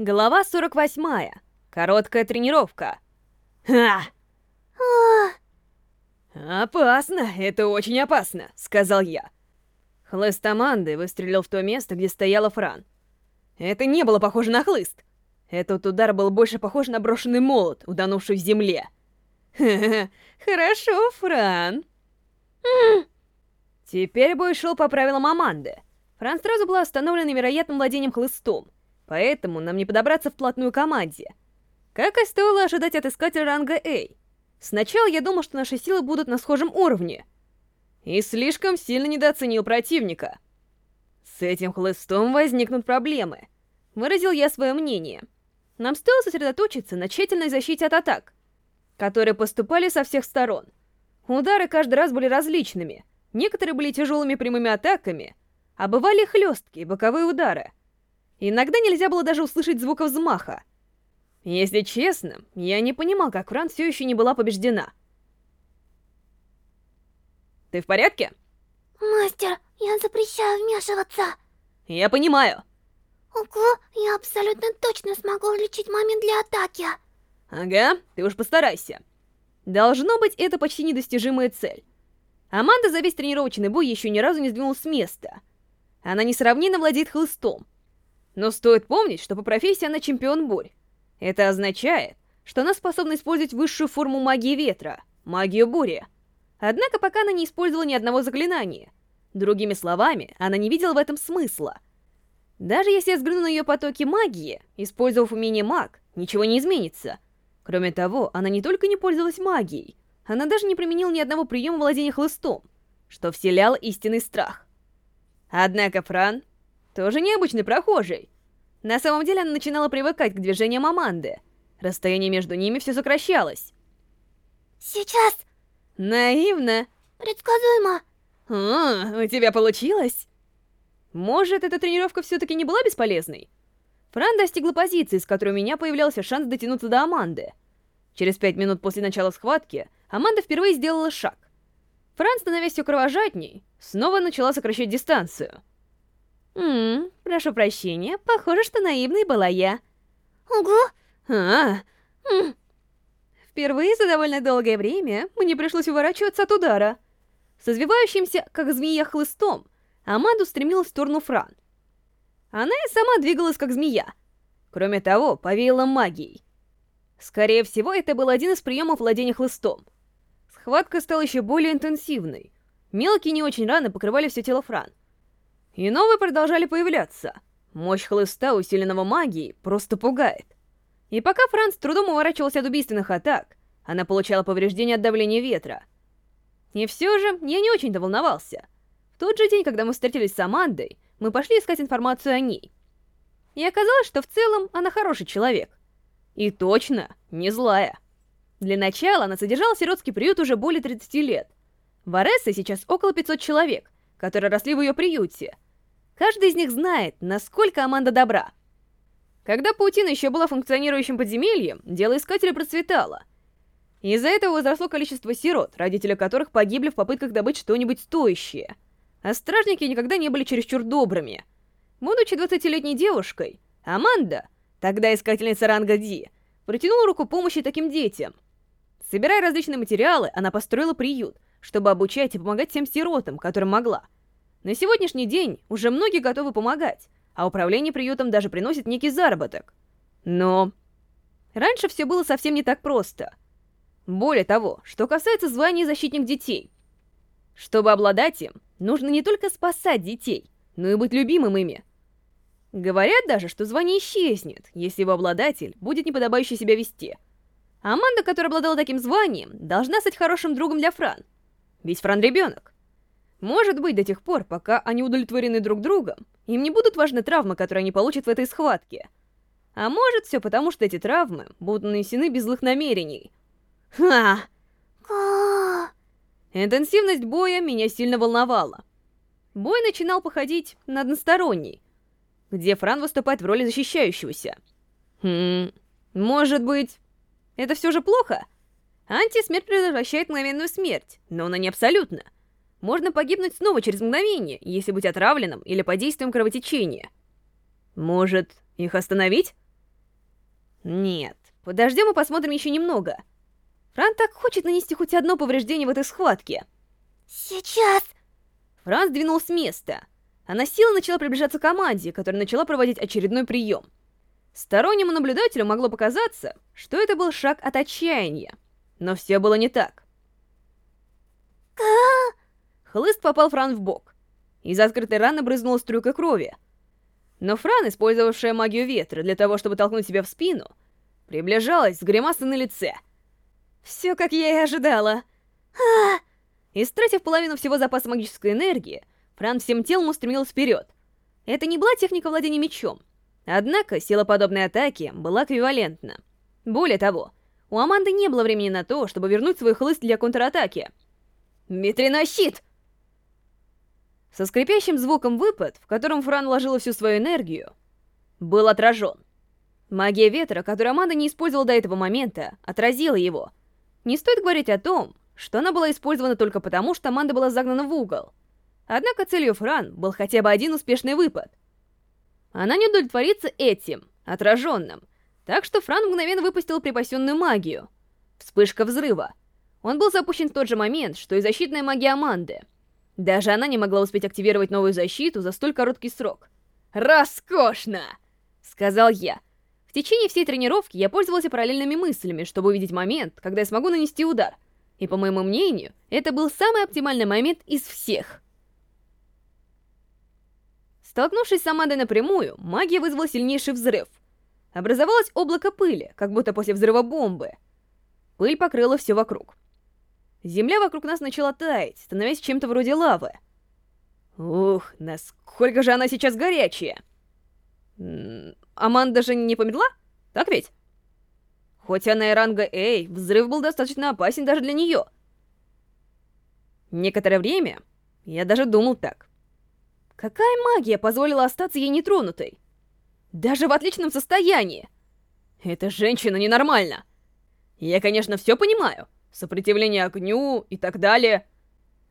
Глава 48. Короткая тренировка. Ха! «Опасно, это очень опасно», — сказал я. Хлыст Аманды выстрелил в то место, где стояла Фран. Это не было похоже на хлыст. Этот удар был больше похож на брошенный молот, утонувший в земле. хорошо, Фран. Теперь бой шел по правилам Аманды. Фран сразу была остановлена невероятным владением хлыстом, поэтому нам не подобраться вплотную к команде. Как и стоило ожидать от искателя ранга A. Сначала я думал, что наши силы будут на схожем уровне. И слишком сильно недооценил противника. С этим хлыстом возникнут проблемы. Выразил я свое мнение. Нам стоило сосредоточиться на тщательной защите от атак, которые поступали со всех сторон. Удары каждый раз были различными. Некоторые были тяжелыми прямыми атаками, а бывали хлесткие боковые удары. Иногда нельзя было даже услышать звука взмаха. Если честно, я не понимал, как Фран все еще не была побеждена. Ты в порядке? Мастер, я запрещаю вмешиваться. Я понимаю. Ого, я абсолютно точно смогу уличить момент для атаки. Ага, ты уж постарайся. Должно быть, это почти недостижимая цель. Аманда за весь тренировочный бой еще ни разу не сдвинулась с места. Она несравненно владеет хлыстом. Но стоит помнить, что по профессии она чемпион бурь. Это означает, что она способна использовать высшую форму магии ветра, магию бури. Однако пока она не использовала ни одного заклинания. Другими словами, она не видела в этом смысла. Даже если я взгляну на ее потоки магии, использовав умение маг, ничего не изменится. Кроме того, она не только не пользовалась магией, она даже не применила ни одного приема владения хлыстом, что вселяло истинный страх. Однако Фран тоже необычный прохожий. На самом деле она начинала привыкать к движениям Аманды. Расстояние между ними все сокращалось. Сейчас. Наивно. Предсказуемо. О, у тебя получилось? Может, эта тренировка все-таки не была бесполезной? Фран достигла позиции, с которой у меня появлялся шанс дотянуться до Аманды. Через пять минут после начала схватки Аманда впервые сделала шаг. Фран, становясь все кровожадней, снова начала сокращать дистанцию. «Ммм, прошу прощения, похоже, что наивной была я». Ого! А, м. Впервые за довольно долгое время мне пришлось уворачиваться от удара. С извивающимся, как змея, хлыстом, Аманду стремилась в сторону Фран. Она и сама двигалась, как змея. Кроме того, повеяла магией. Скорее всего, это был один из приемов владения хлыстом. Схватка стала еще более интенсивной. Мелкие не очень раны покрывали все тело Фран. И новые продолжали появляться. Мощь хлыста, усиленного магией, просто пугает. И пока Франц трудом уворачивался от убийственных атак, она получала повреждения от давления ветра. И все же, я не очень-то волновался. В тот же день, когда мы встретились с Амандой, мы пошли искать информацию о ней. И оказалось, что в целом она хороший человек. И точно, не злая. Для начала она содержала сиротский приют уже более 30 лет. В Арессе сейчас около 500 человек, которые росли в ее приюте — Каждый из них знает, насколько Аманда добра. Когда паутина еще была функционирующим подземельем, дело искателя процветало. Из-за этого возросло количество сирот, родители которых погибли в попытках добыть что-нибудь стоящее. А стражники никогда не были чересчур добрыми. Будучи 20-летней девушкой, Аманда, тогда искательница ранга Ди, протянула руку помощи таким детям. Собирая различные материалы, она построила приют, чтобы обучать и помогать всем сиротам, которым могла — на сегодняшний день уже многие готовы помогать, а управление приютом даже приносит некий заработок. Но... Раньше все было совсем не так просто. Более того, что касается звания защитник детей. Чтобы обладать им, нужно не только спасать детей, но и быть любимым ими. Говорят даже, что звание исчезнет, если его обладатель будет неподобающе себя вести. Аманда, которая обладала таким званием, должна стать хорошим другом для Фран. Ведь Фран ребенок. Может быть, до тех пор, пока они удовлетворены друг другом, им не будут важны травмы, которые они получат в этой схватке. А может, все потому, что эти травмы будут нанесены без злых намерений. Ха! Интенсивность боя меня сильно волновала. Бой начинал походить на односторонний, где Фран выступает в роли защищающегося. Хм, может быть, это все же плохо? Антисмерть предотвращает мгновенную смерть, но она не абсолютна. Можно погибнуть снова через мгновение, если быть отравленным или под действием кровотечения. Может, их остановить? Нет, подождем и посмотрим еще немного. Фран так хочет нанести хоть одно повреждение в этой схватке. Сейчас. Фран сдвинул с места. Она сила начала приближаться к команде, которая начала проводить очередной прием. Стороннему наблюдателю могло показаться, что это был шаг от отчаяния. Но все было не так. Хлыст попал Фран в бок. Из открытой раны брызнула струйка крови. Но Фран, использовавшая магию ветра для того, чтобы толкнуть себя в спину, приближалась с гримасой на лице. Все как я и ожидала. А! Истратив половину всего запаса магической энергии, Фран всем телом устремился вперед. Это не была техника владения мечом. Однако сила подобной атаки была эквивалентна. Более того, у Аманды не было времени на то, чтобы вернуть свой хлыст для контратаки. «Ветряной щит!» Со скрипящим звуком выпад, в котором Фран вложила всю свою энергию, был отражен. Магия ветра, которую Аманда не использовала до этого момента, отразила его. Не стоит говорить о том, что она была использована только потому, что Аманда была загнана в угол. Однако целью Фран был хотя бы один успешный выпад. Она не удовлетворится этим, отраженным, так что Фран мгновенно выпустил припасенную магию. Вспышка взрыва. Он был запущен в тот же момент, что и защитная магия Аманды — даже она не могла успеть активировать новую защиту за столь короткий срок. «Роскошно!» — сказал я. В течение всей тренировки я пользовался параллельными мыслями, чтобы увидеть момент, когда я смогу нанести удар. И по моему мнению, это был самый оптимальный момент из всех. Столкнувшись с Амадой напрямую, магия вызвала сильнейший взрыв. Образовалось облако пыли, как будто после взрыва бомбы. Пыль покрыла все вокруг. Земля вокруг нас начала таять, становясь чем-то вроде лавы. Ух, насколько же она сейчас горячая! М -м, Аманда же не померла? Так ведь? Хоть она и ранга Эй, взрыв был достаточно опасен даже для нее. Некоторое время я даже думал так. Какая магия позволила остаться ей нетронутой? Даже в отличном состоянии! Эта женщина ненормальна! Я, конечно, все понимаю, сопротивление огню и так далее.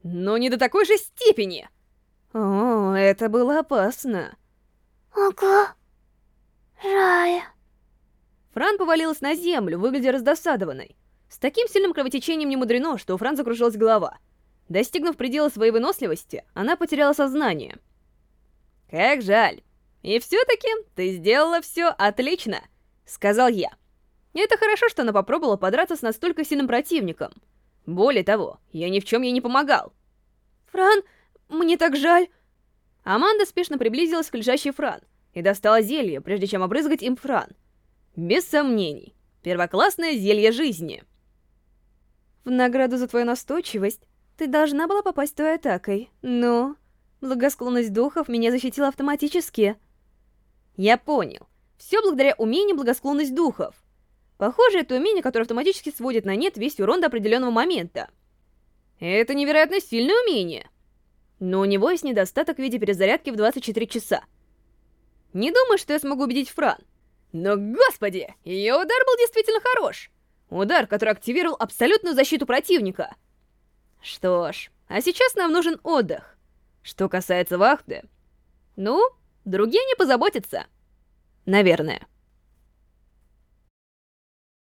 Но не до такой же степени. О, это было опасно. Ого. Жаль. Фран повалилась на землю, выглядя раздосадованной. С таким сильным кровотечением не мудрено, что у Фран закружилась голова. Достигнув предела своей выносливости, она потеряла сознание. «Как жаль. И все-таки ты сделала все отлично», — сказал я. И это хорошо, что она попробовала подраться с настолько сильным противником. Более того, я ни в чем ей не помогал. «Фран, мне так жаль!» Аманда спешно приблизилась к лежащей Фран и достала зелье, прежде чем обрызгать им Фран. Без сомнений, первоклассное зелье жизни. В награду за твою настойчивость ты должна была попасть той атакой, но... Благосклонность духов меня защитила автоматически. Я понял. Все благодаря умению благосклонность духов. Похоже, это умение, которое автоматически сводит на нет весь урон до определенного момента. Это невероятно сильное умение. Но у него есть недостаток в виде перезарядки в 24 часа. Не думаю, что я смогу убедить Фран. Но, господи, ее удар был действительно хорош. Удар, который активировал абсолютную защиту противника. Что ж, а сейчас нам нужен отдых. Что касается вахты, ну, другие не позаботятся. Наверное.